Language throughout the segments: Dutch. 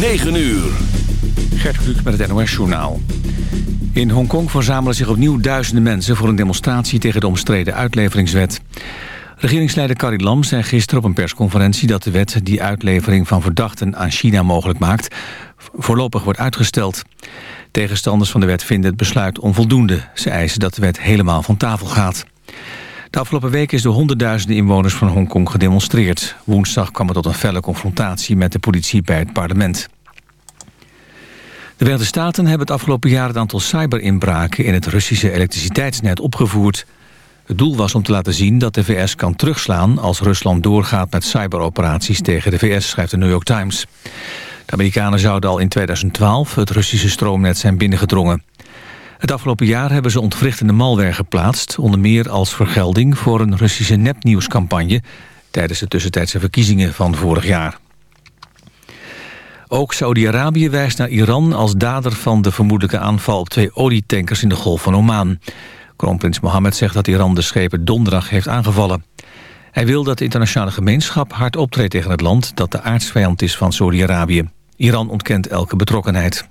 9 uur. Gert Kluk met het NOS-journaal. In Hongkong verzamelen zich opnieuw duizenden mensen... voor een demonstratie tegen de omstreden uitleveringswet. Regeringsleider Carrie Lam zei gisteren op een persconferentie... dat de wet die uitlevering van verdachten aan China mogelijk maakt... voorlopig wordt uitgesteld. Tegenstanders van de wet vinden het besluit onvoldoende. Ze eisen dat de wet helemaal van tafel gaat. De afgelopen week is door honderdduizenden inwoners van Hongkong gedemonstreerd. Woensdag kwam het tot een felle confrontatie met de politie bij het parlement. De Verenigde Staten hebben het afgelopen jaar het aantal cyberinbraken in het Russische elektriciteitsnet opgevoerd. Het doel was om te laten zien dat de VS kan terugslaan als Rusland doorgaat met cyberoperaties tegen de VS, schrijft de New York Times. De Amerikanen zouden al in 2012 het Russische stroomnet zijn binnengedrongen. Het afgelopen jaar hebben ze ontwrichtende malware geplaatst... onder meer als vergelding voor een Russische nepnieuwscampagne... tijdens de tussentijdse verkiezingen van vorig jaar. Ook Saudi-Arabië wijst naar Iran als dader van de vermoedelijke aanval... op twee olietankers in de Golf van Oman. Kroonprins Mohammed zegt dat Iran de schepen donderdag heeft aangevallen. Hij wil dat de internationale gemeenschap hard optreedt tegen het land... dat de aardsvijand is van Saudi-Arabië. Iran ontkent elke betrokkenheid.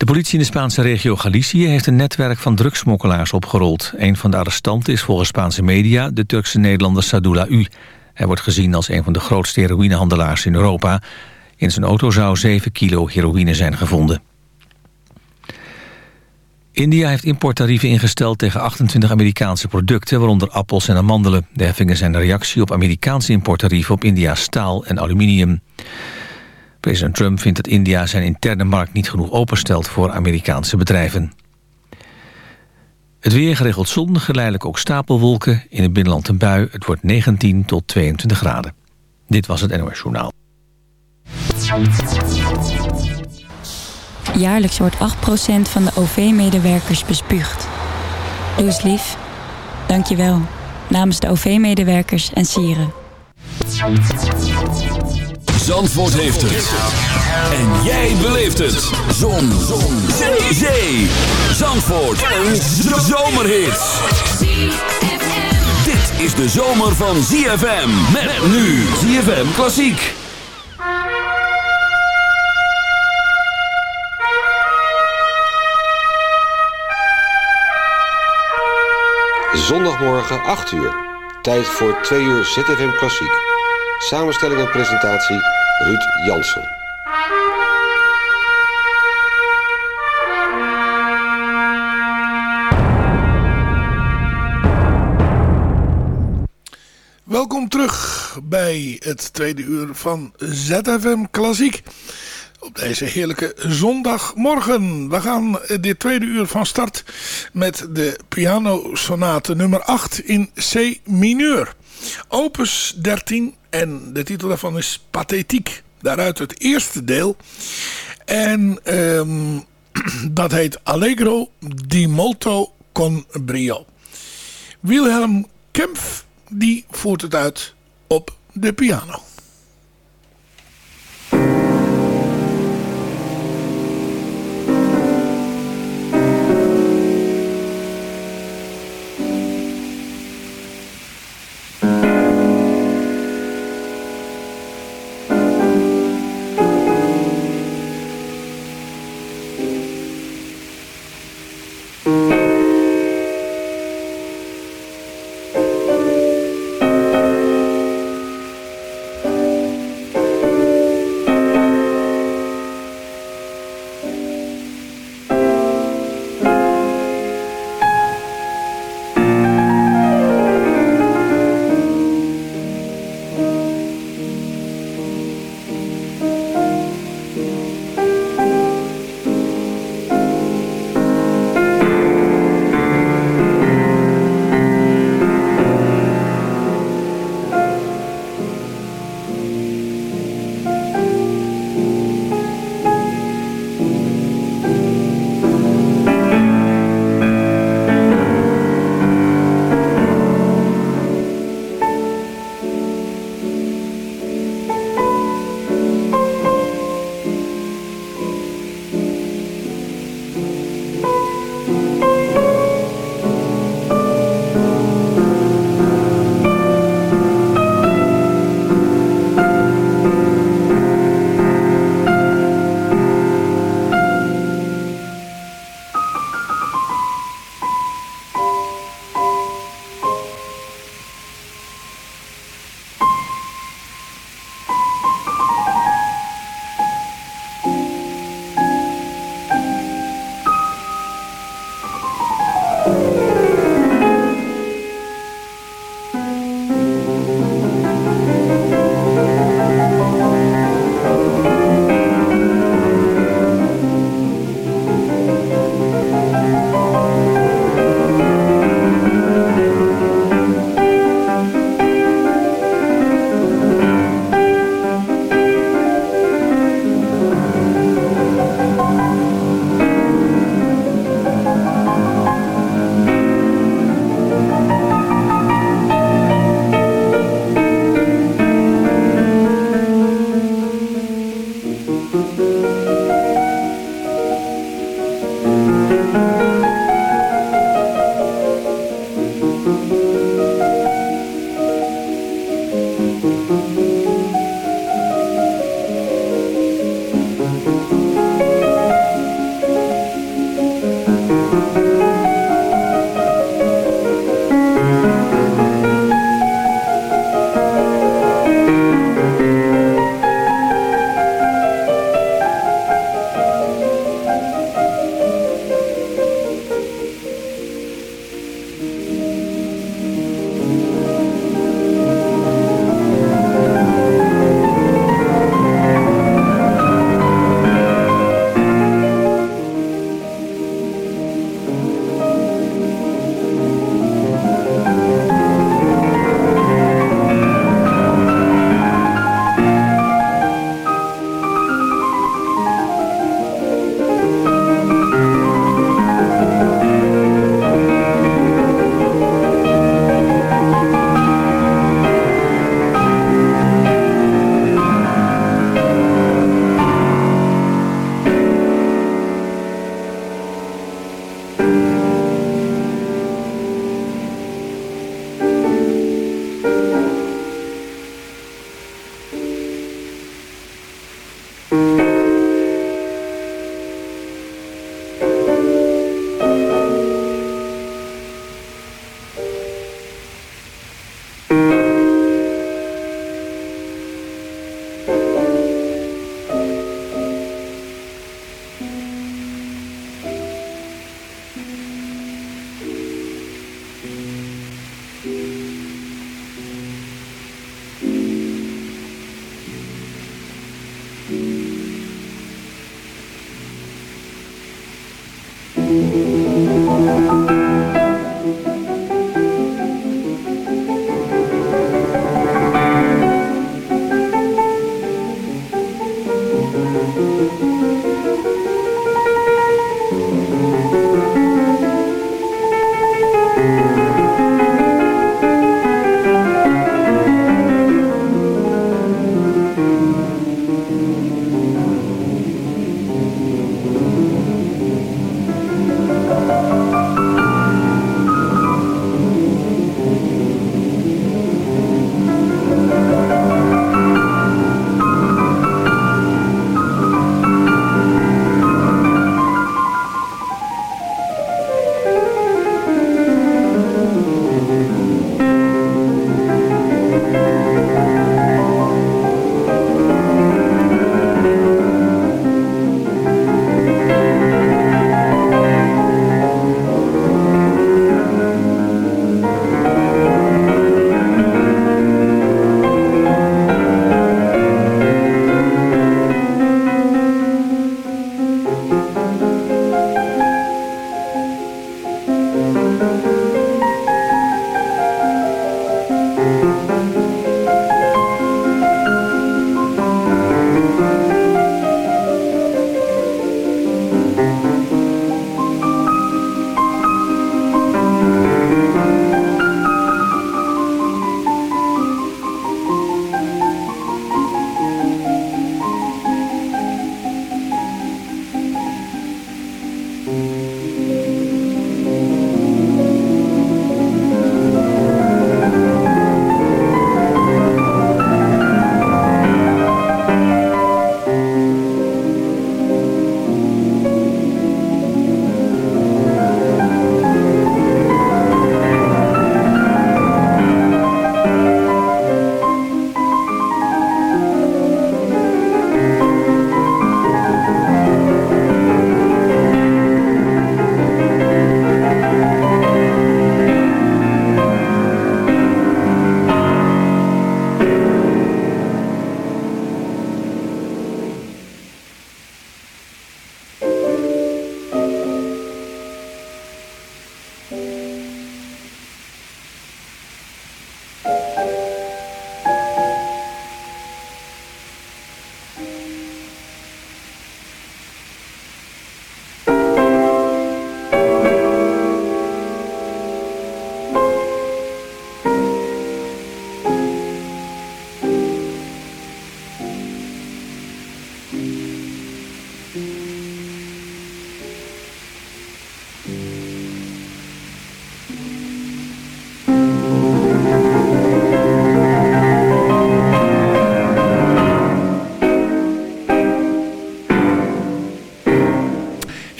De politie in de Spaanse regio Galicië heeft een netwerk van drugsmokkelaars opgerold. Een van de arrestanten is volgens Spaanse media de Turkse Nederlander Sadula U. Hij wordt gezien als een van de grootste heroïnehandelaars in Europa. In zijn auto zou 7 kilo heroïne zijn gevonden. India heeft importtarieven ingesteld tegen 28 Amerikaanse producten... waaronder appels en amandelen. De heffingen zijn een reactie op Amerikaanse importtarieven... op India's staal en aluminium. President Trump vindt dat India zijn interne markt niet genoeg openstelt voor Amerikaanse bedrijven. Het weer geregeld zon, geleidelijk ook stapelwolken. In het binnenland een bui. Het wordt 19 tot 22 graden. Dit was het NOS Journaal. Jaarlijks wordt 8% van de OV-medewerkers bespuugd. Doe lief. Dank je wel. Namens de OV-medewerkers en sieren. Zandvoort heeft het. En jij beleeft het. Zon. Zon. Zee. Zee. Zandvoort. Een zomerhit. Dit is de zomer van ZFM. Met nu ZFM Klassiek. Zondagmorgen 8 uur. Tijd voor 2 uur ZFM Klassiek. Samenstelling en presentatie Ruud Jansen. Welkom terug bij het tweede uur van ZFM Klassiek. Op deze heerlijke zondagmorgen. We gaan dit tweede uur van start met de pianosonate nummer 8 in C mineur. Opus 13 en de titel daarvan is Pathetiek. Daaruit het eerste deel. En um, dat heet Allegro di molto con brio. Wilhelm Kempf die voert het uit op de piano.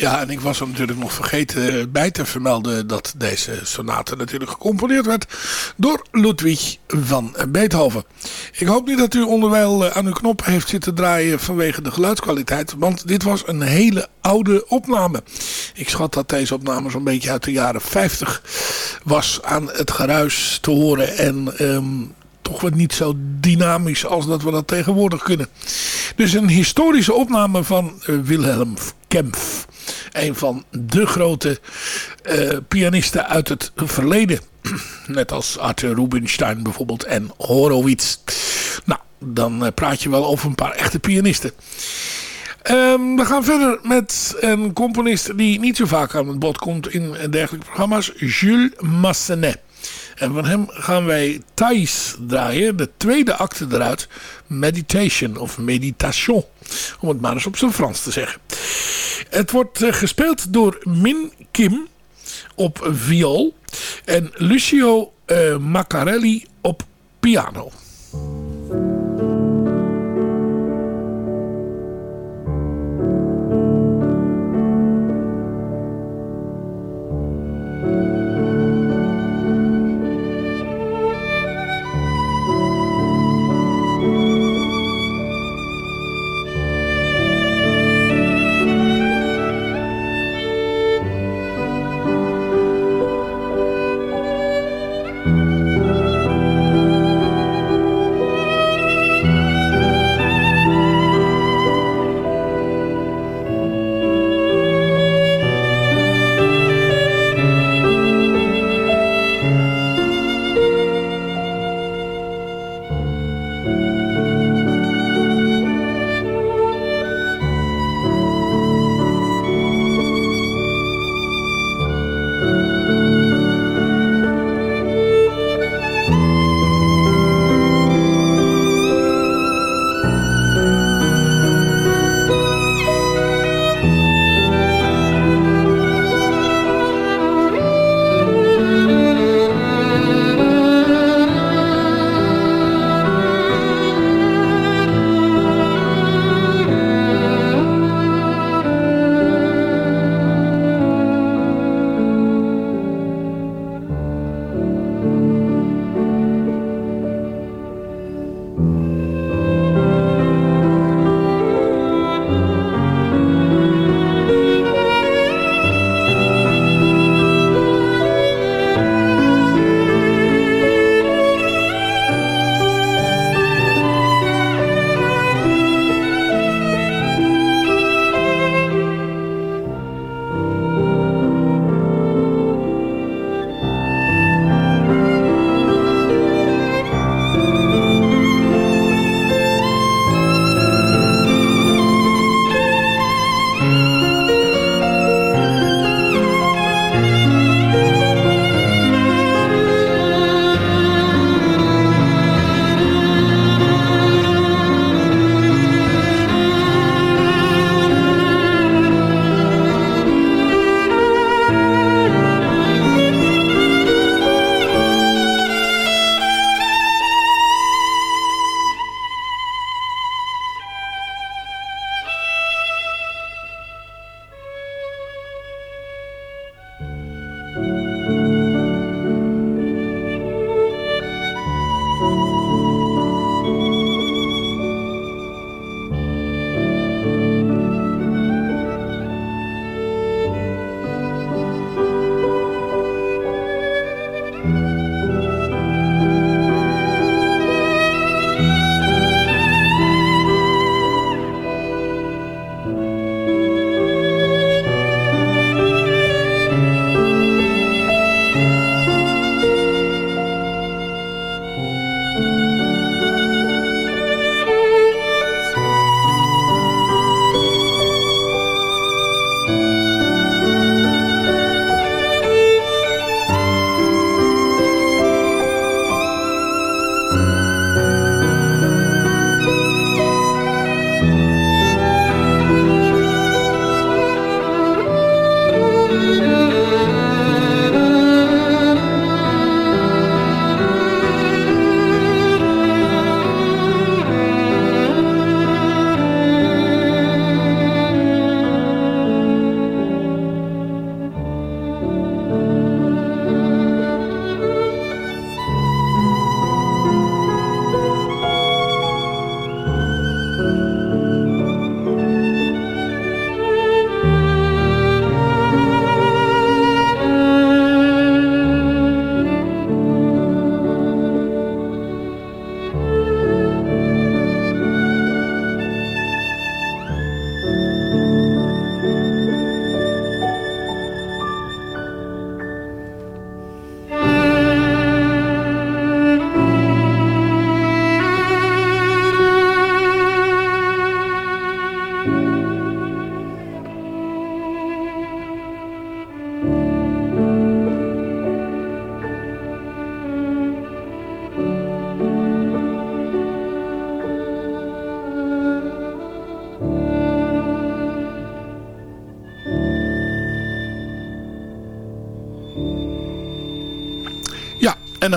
Ja, en ik was er natuurlijk nog vergeten bij te vermelden dat deze sonate natuurlijk gecomponeerd werd door Ludwig van Beethoven. Ik hoop niet dat u onderwijl aan uw knop heeft zitten draaien vanwege de geluidskwaliteit, want dit was een hele oude opname. Ik schat dat deze opname zo'n beetje uit de jaren 50 was aan het geruis te horen en... Um, toch wat niet zo dynamisch als dat we dat tegenwoordig kunnen. Dus een historische opname van uh, Wilhelm Kempf. Een van de grote uh, pianisten uit het verleden. Net als Arthur Rubinstein bijvoorbeeld en Horowitz. Nou, dan uh, praat je wel over een paar echte pianisten. Um, we gaan verder met een componist die niet zo vaak aan het bod komt in dergelijke programma's. Jules Massenet. En van hem gaan wij Thais draaien. De tweede acte eruit. Meditation of Meditation. Om het maar eens op zijn Frans te zeggen. Het wordt uh, gespeeld door Min Kim op viool. En Lucio uh, Maccarelli op piano.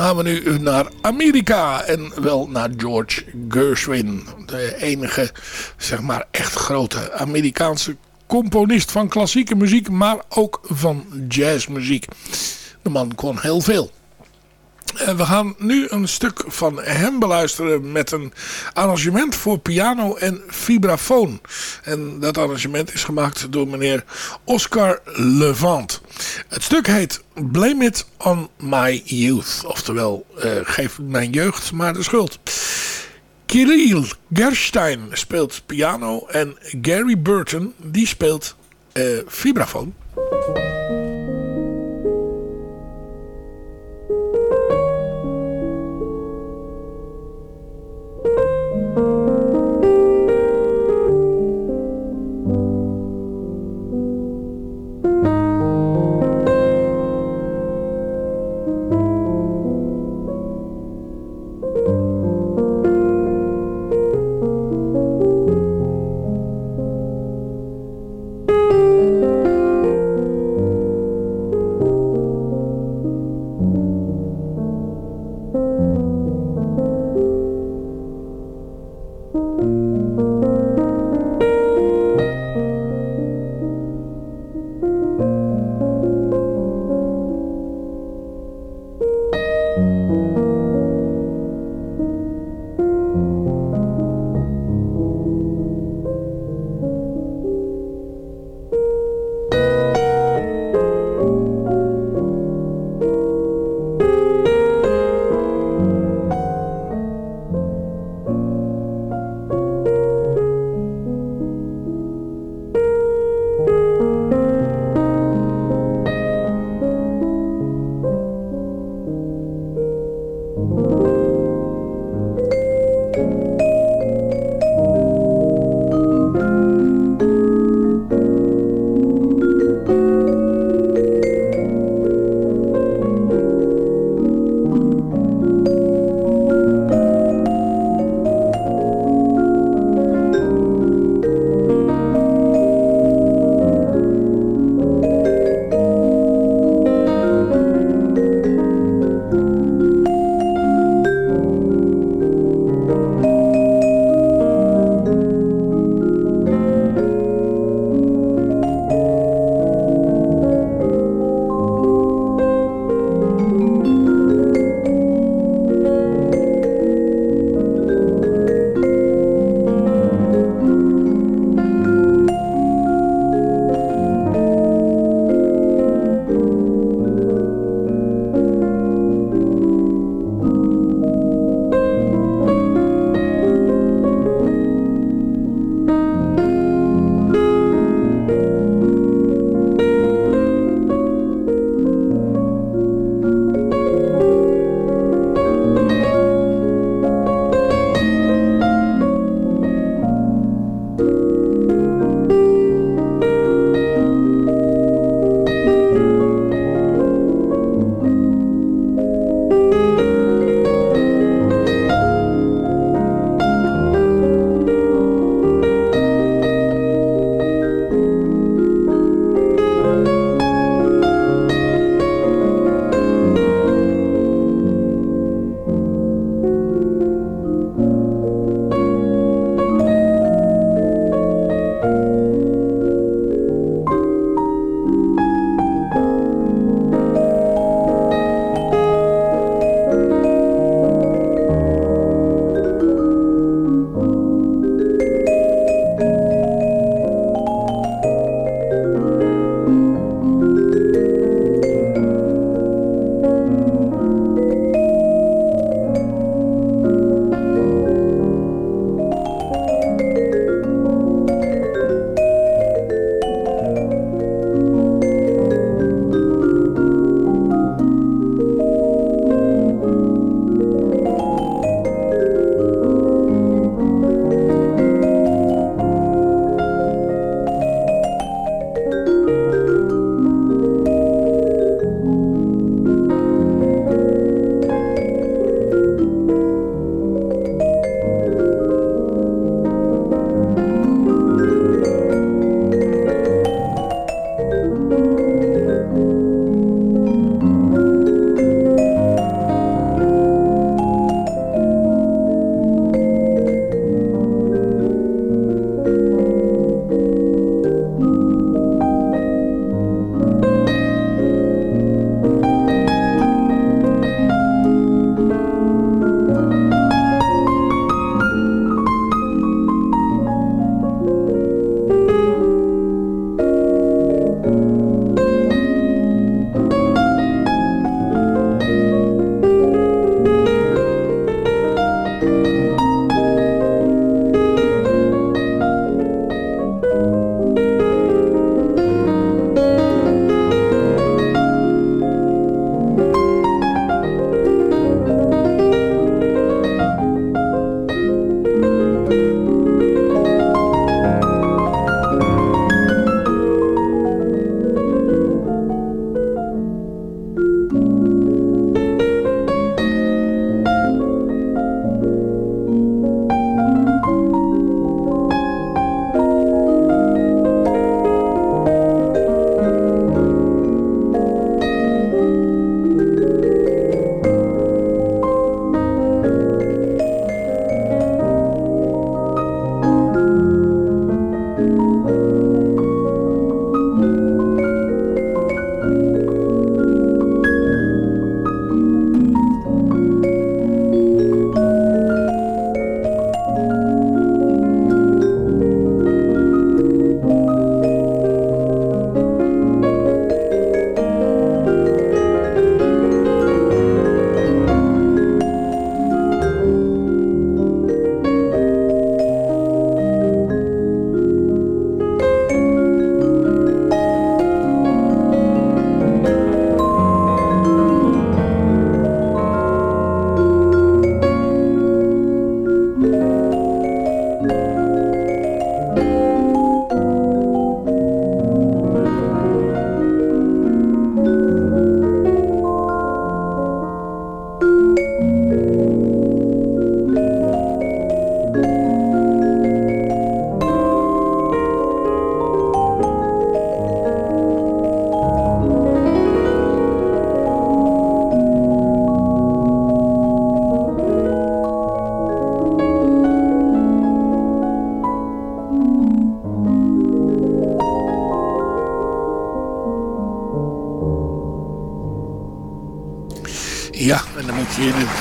Gaan we nu naar Amerika en wel naar George Gershwin. De enige, zeg maar, echt grote Amerikaanse componist van klassieke muziek, maar ook van jazzmuziek. De man kon heel veel. Eh, we gaan nu een stuk van hem beluisteren met een arrangement voor piano en vibrafoon. En dat arrangement is gemaakt door meneer Oscar Levant. Het stuk heet Blame It On My Youth. Oftewel, uh, geef mijn jeugd maar de schuld. Kirill Gerstein speelt piano en Gary Burton die speelt uh, vibrafoon.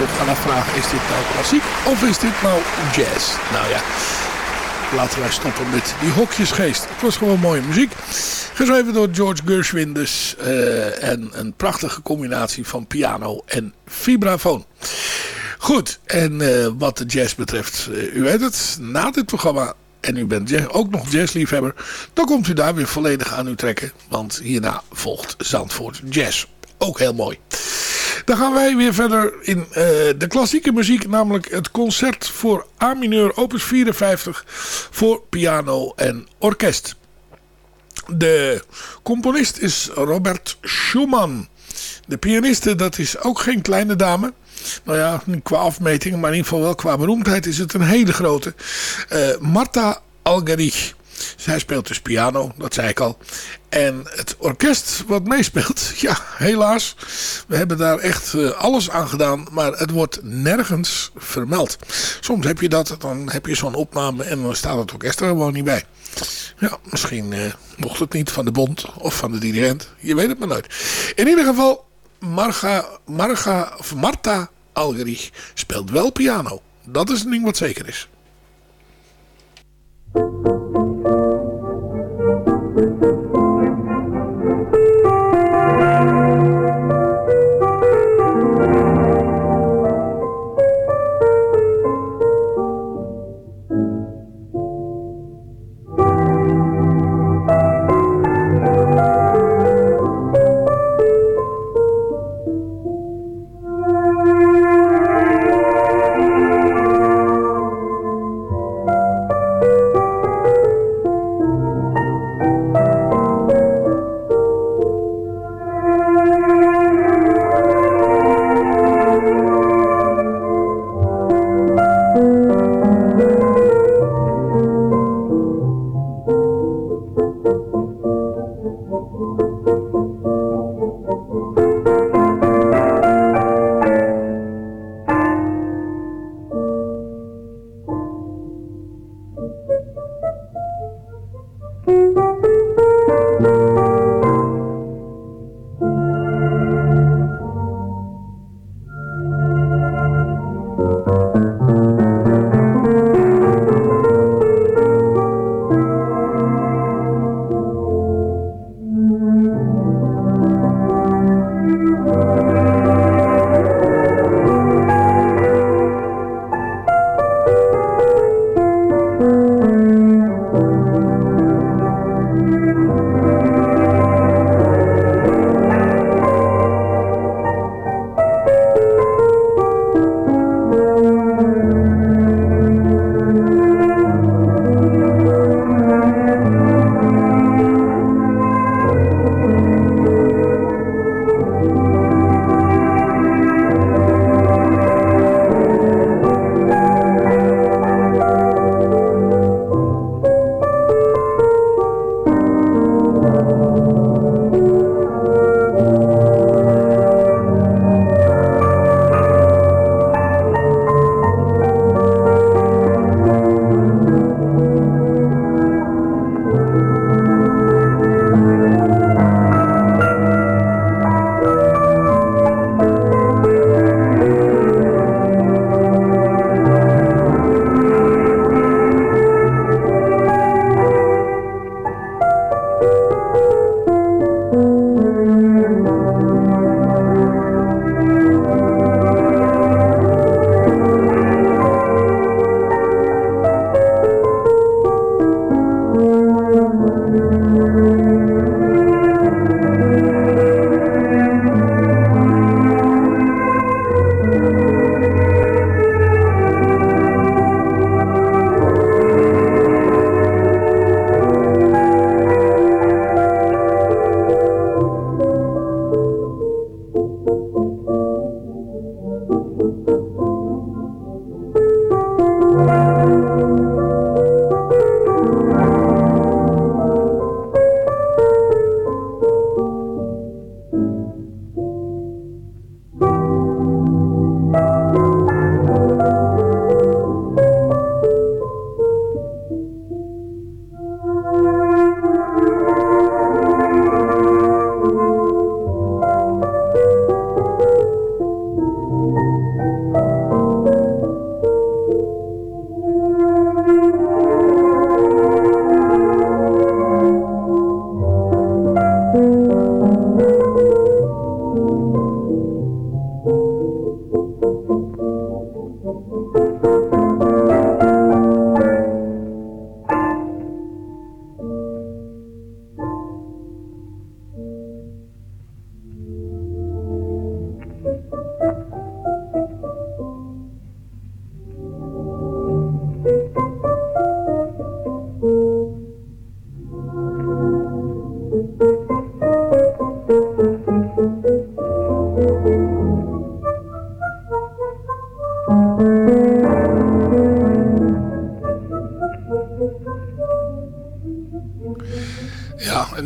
Natuurlijk gaan afvragen, is dit nou klassiek of is dit nou jazz? Nou ja, laten wij stoppen met die hokjesgeest. Het was gewoon mooie muziek. Geschreven door George Gershwin dus. Uh, en een prachtige combinatie van piano en vibrafoon. Goed, en uh, wat de jazz betreft, uh, u weet het, na dit programma en u bent ook nog jazzliefhebber, dan komt u daar weer volledig aan u trekken. Want hierna volgt Zandvoort Jazz. Ook heel mooi. Dan gaan wij weer verder in uh, de klassieke muziek, namelijk het concert voor A-mineur opus 54 voor piano en orkest. De componist is Robert Schumann. De pianiste, dat is ook geen kleine dame. Nou ja, qua afmetingen, maar in ieder geval wel qua beroemdheid is het een hele grote. Uh, Marta Algerich. Zij speelt dus piano, dat zei ik al. En het orkest wat meespeelt, ja, helaas. We hebben daar echt uh, alles aan gedaan, maar het wordt nergens vermeld. Soms heb je dat, dan heb je zo'n opname en dan staat het orkest er gewoon niet bij. Ja, misschien uh, mocht het niet van de bond of van de dirigent. Je weet het maar nooit. In ieder geval, Marga, Marga, of Marta Algerich speelt wel piano. Dat is een ding wat zeker is.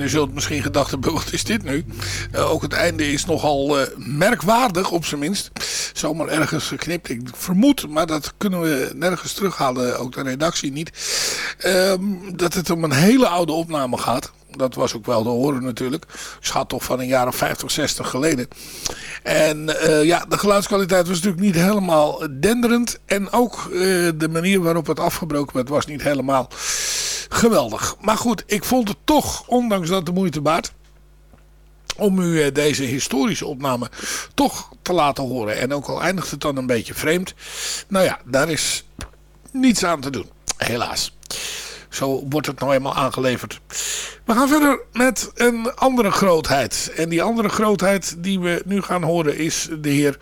U zult misschien gedacht wat is dit nu? Uh, ook het einde is nogal uh, merkwaardig, op zijn minst. Zomaar ergens geknipt. Ik vermoed, maar dat kunnen we nergens terughalen, ook de redactie niet. Uh, dat het om een hele oude opname gaat. Dat was ook wel te horen natuurlijk. Schat toch van een jaar of 50, 60 geleden. En uh, ja, de geluidskwaliteit was natuurlijk niet helemaal denderend. En ook de manier waarop het afgebroken werd was niet helemaal geweldig. Maar goed, ik vond het toch, ondanks dat de moeite baat om u eh, deze historische opname toch te laten horen. En ook al eindigt het dan een beetje vreemd. Nou ja, daar is niets aan te doen. Helaas. Zo wordt het nou eenmaal aangeleverd. We gaan verder met een andere grootheid. En die andere grootheid die we nu gaan horen is de heer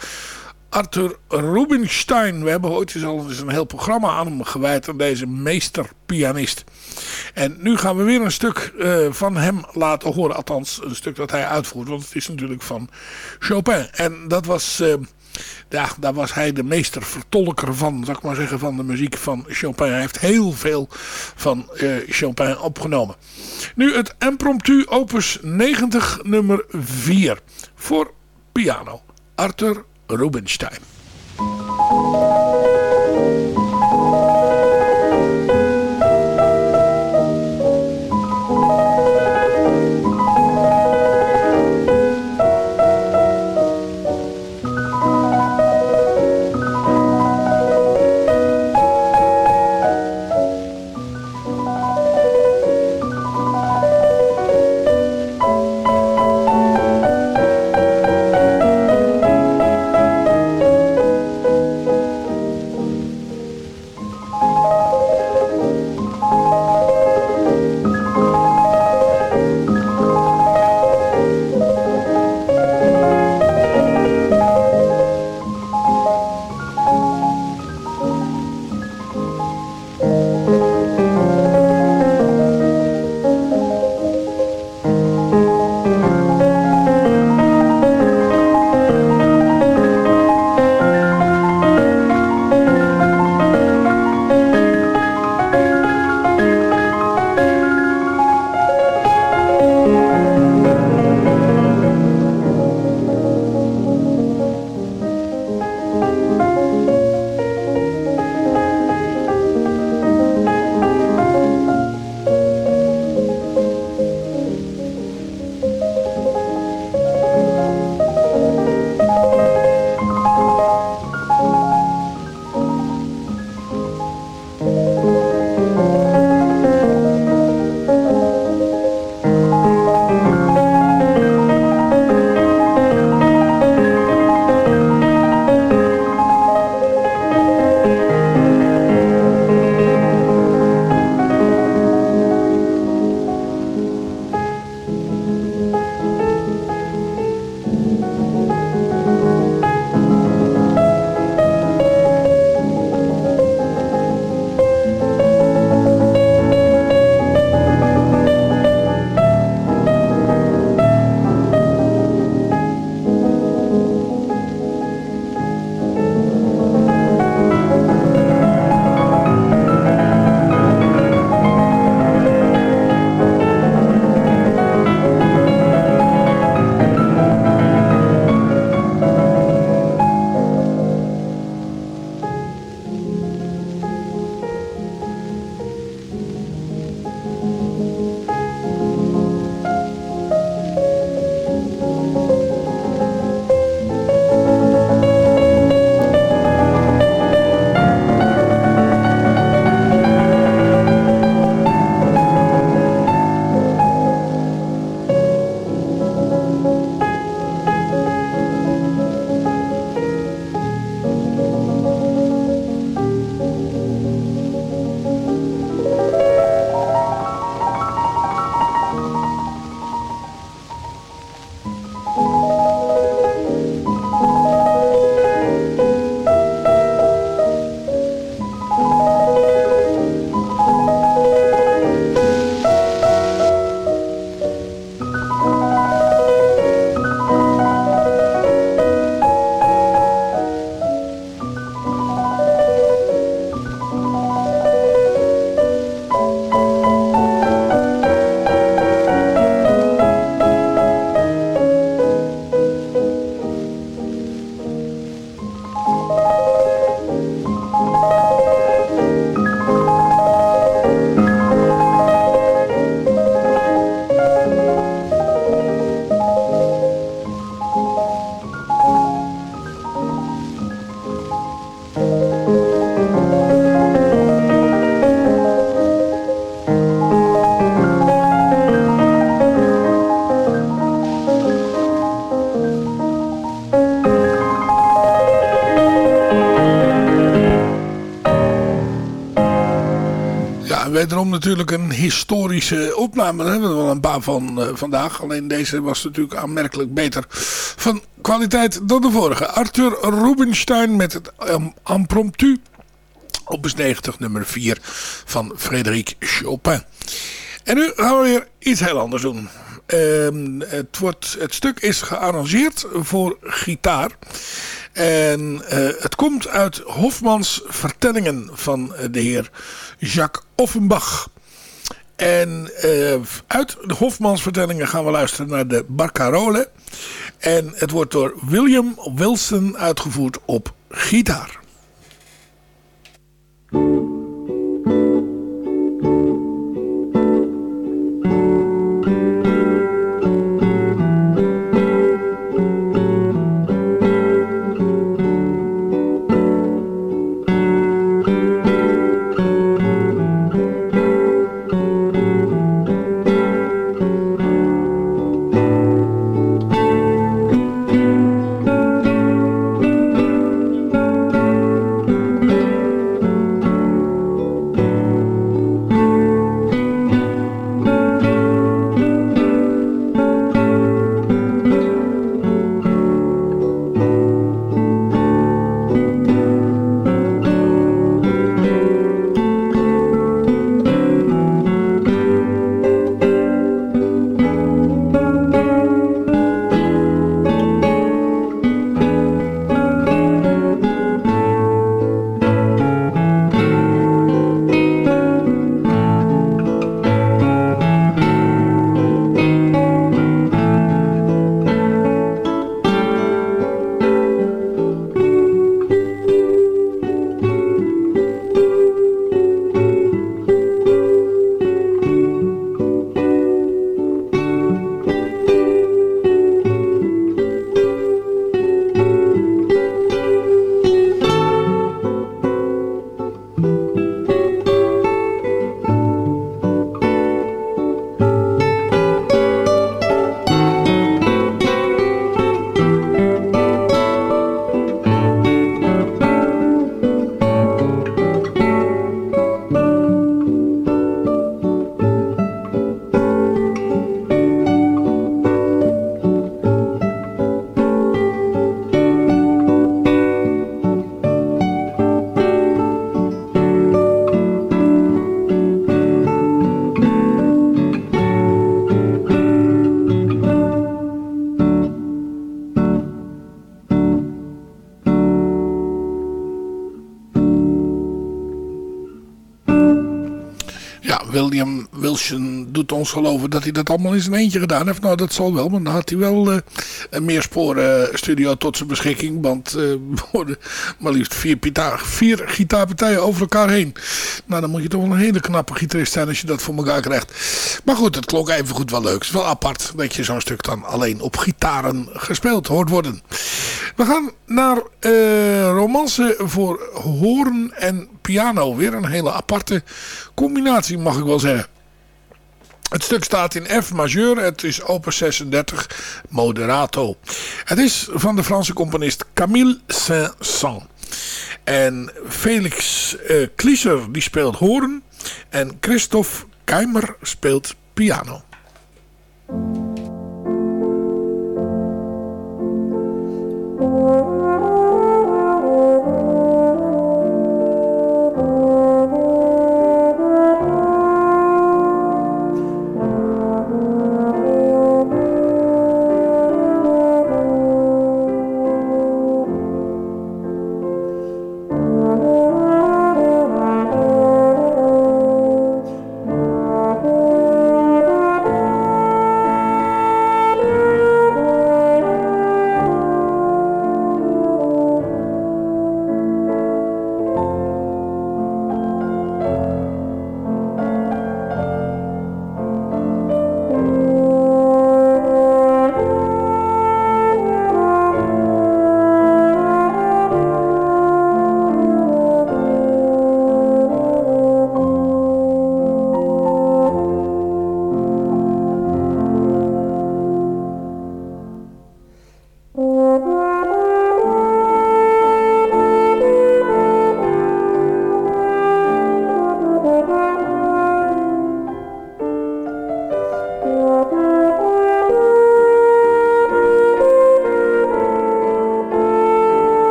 Arthur Rubinstein. We hebben ooit eens al eens een heel programma aan hem gewijd. Aan deze meesterpianist. En nu gaan we weer een stuk uh, van hem laten horen. Althans, een stuk dat hij uitvoert. Want het is natuurlijk van Chopin. En dat was... Uh, ja, daar was hij de meestervertolker van, zou ik maar zeggen, van de muziek van Chopin. Hij heeft heel veel van uh, Chopin opgenomen. Nu het impromptu opus 90 nummer 4 voor piano. Arthur Rubinstein. Natuurlijk een historische opname. Daar hebben we wel een paar van uh, vandaag. Alleen deze was natuurlijk aanmerkelijk beter van kwaliteit dan de vorige. Arthur Rubinstein met het um, Impromptu. Opus 90 nummer 4 van Frédéric Chopin. En nu gaan we weer iets heel anders doen. Uh, het, wordt, het stuk is gearrangeerd voor gitaar. En uh, het komt uit Hofmans vertellingen van de heer Jacques Offenbach. En uh, uit de Hofmans vertellingen gaan we luisteren naar de Barcarole. En het wordt door William Wilson uitgevoerd op gitaar. Doet ons geloven dat hij dat allemaal in zijn eentje gedaan heeft. Nou, dat zal wel, maar dan had hij wel uh, een meersporen studio tot zijn beschikking. Want uh, worden maar liefst vier, vier gitaarpartijen over elkaar heen. Nou, dan moet je toch wel een hele knappe gitarist zijn als je dat voor elkaar krijgt. Maar goed, het klonk even goed wel leuk. Het is wel apart dat je zo'n stuk dan alleen op gitaren gespeeld hoort worden. We gaan naar uh, romance voor hoorn en piano. Weer een hele aparte combinatie mag ik wel zeggen. Het stuk staat in F majeur, het is opus 36, moderato. Het is van de Franse componist Camille Saint-Saëns. En Felix uh, Klieser die speelt horen. en Christophe Keimer speelt piano.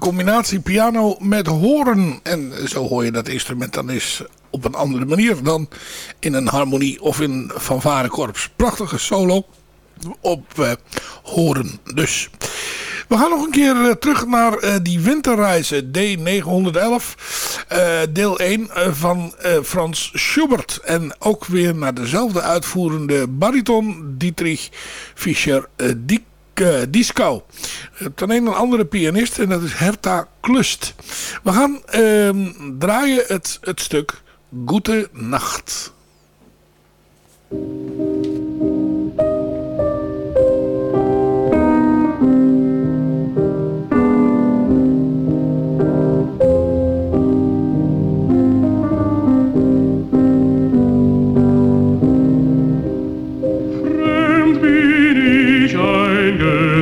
Combinatie. Piano met horen. En zo hoor je dat instrument dan eens op een andere manier dan in een harmonie of in fanfarekorps. Prachtige solo op uh, horen dus. We gaan nog een keer uh, terug naar uh, die winterreizen D911. deel 1 van Frans Schubert. En ook weer naar dezelfde uitvoerende bariton Dietrich Fischer-Dick Disco. Ten een andere pianist en dat is Herta Klust. We gaan uh, draaien het, het stuk Goede Nacht.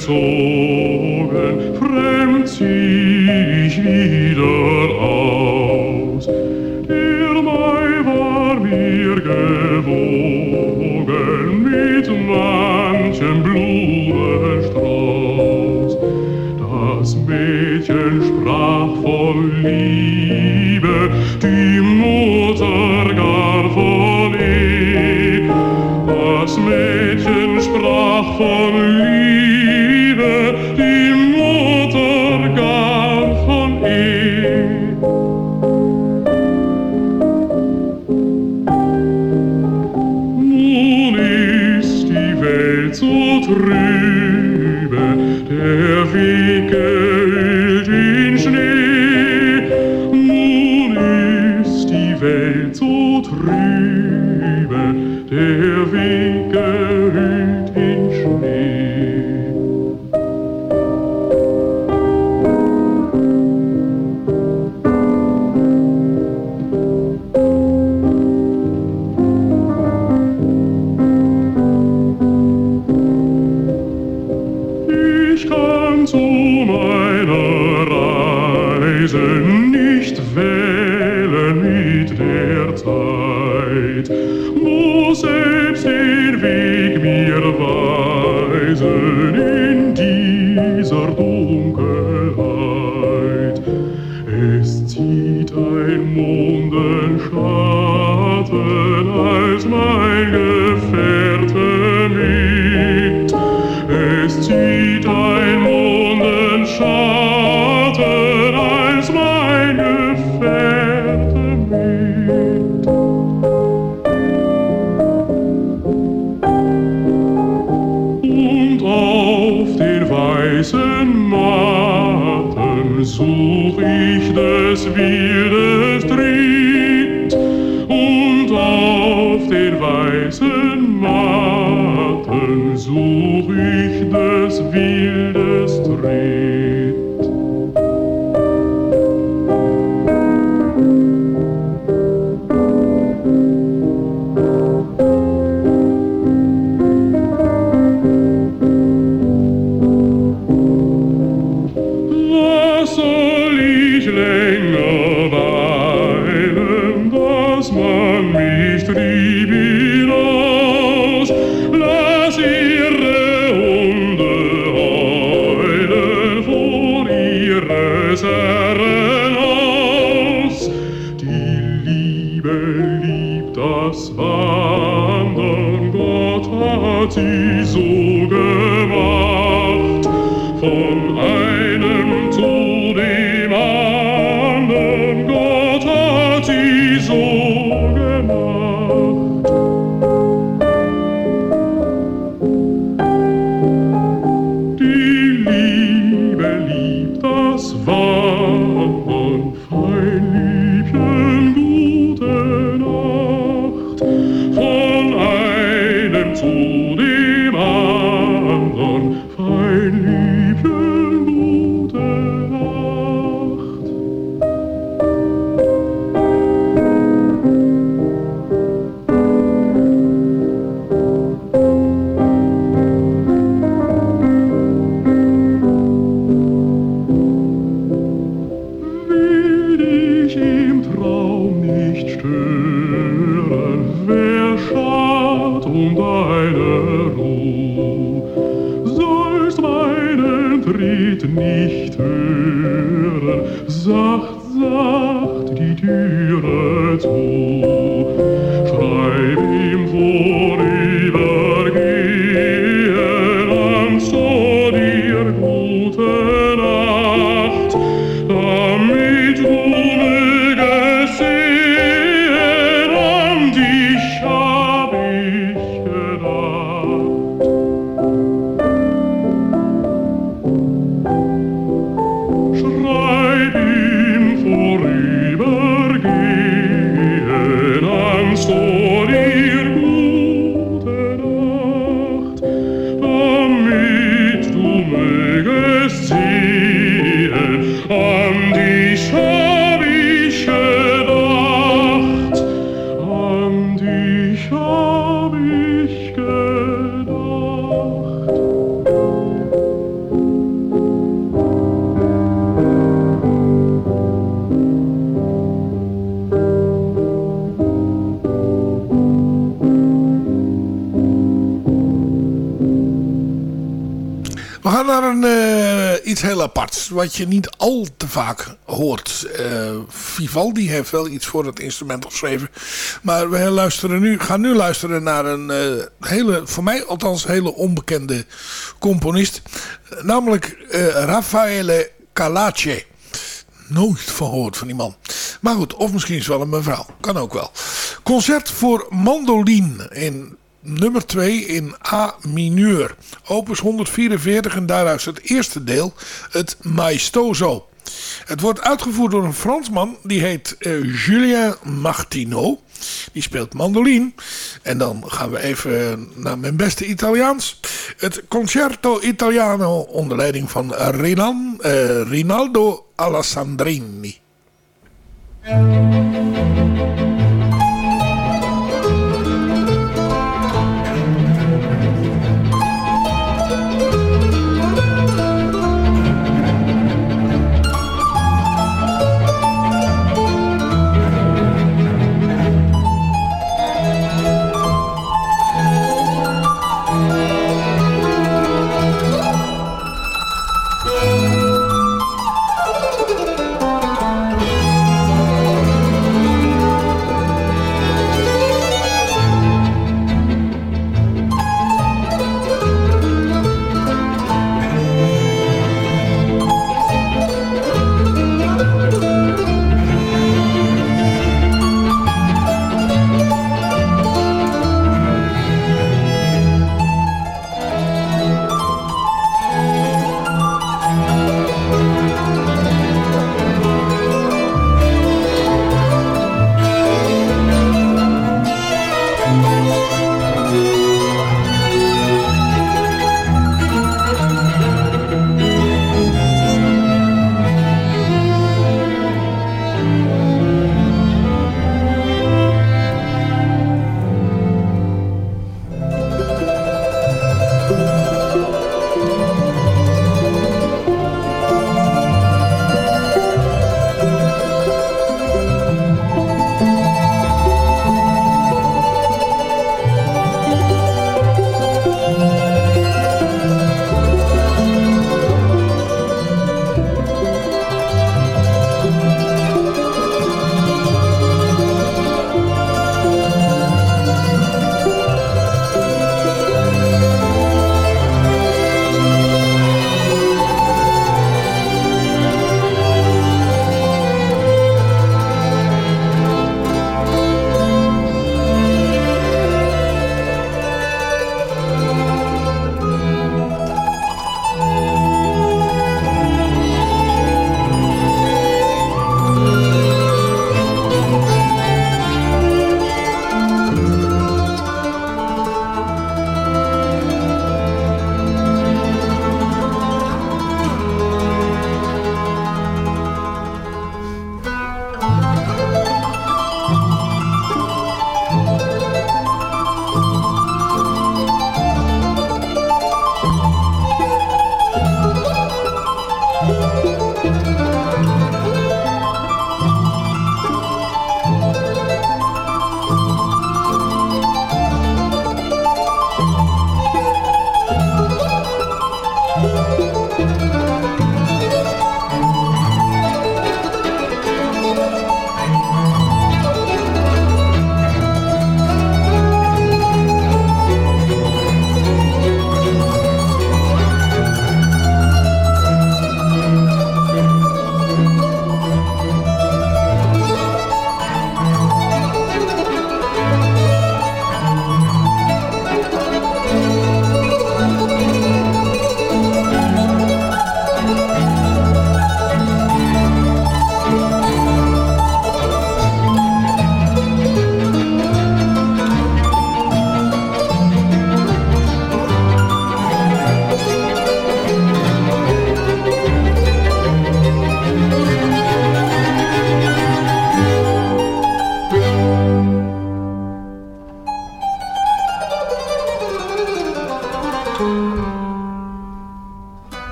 Gezogen, fremd zieh ich wieder aus. Der Mai war mir gewogen mit manchem Blumenstrauß. Das Mädchen sprach von Liebe, die den weißen Matten such ich des Wildes Tritt. Tritt nicht hören, sacht, sacht die Türe zu. Wat je niet al te vaak hoort. Eh, Vivaldi heeft wel iets voor het instrument geschreven. Maar we luisteren nu, gaan nu luisteren naar een eh, hele, voor mij althans hele onbekende componist. Namelijk eh, Raffaele Calace. Nooit van gehoord van die man. Maar goed, of misschien is het wel een mevrouw. Kan ook wel. Concert voor mandoline in nummer 2 in A mineur. Opus 144 en daaruit het eerste deel, het Maestoso. Het wordt uitgevoerd door een Fransman, die heet eh, Julien Martineau. Die speelt mandoline. En dan gaan we even naar mijn beste Italiaans. Het Concerto Italiano onder leiding van eh, Rinaldo Alessandrini.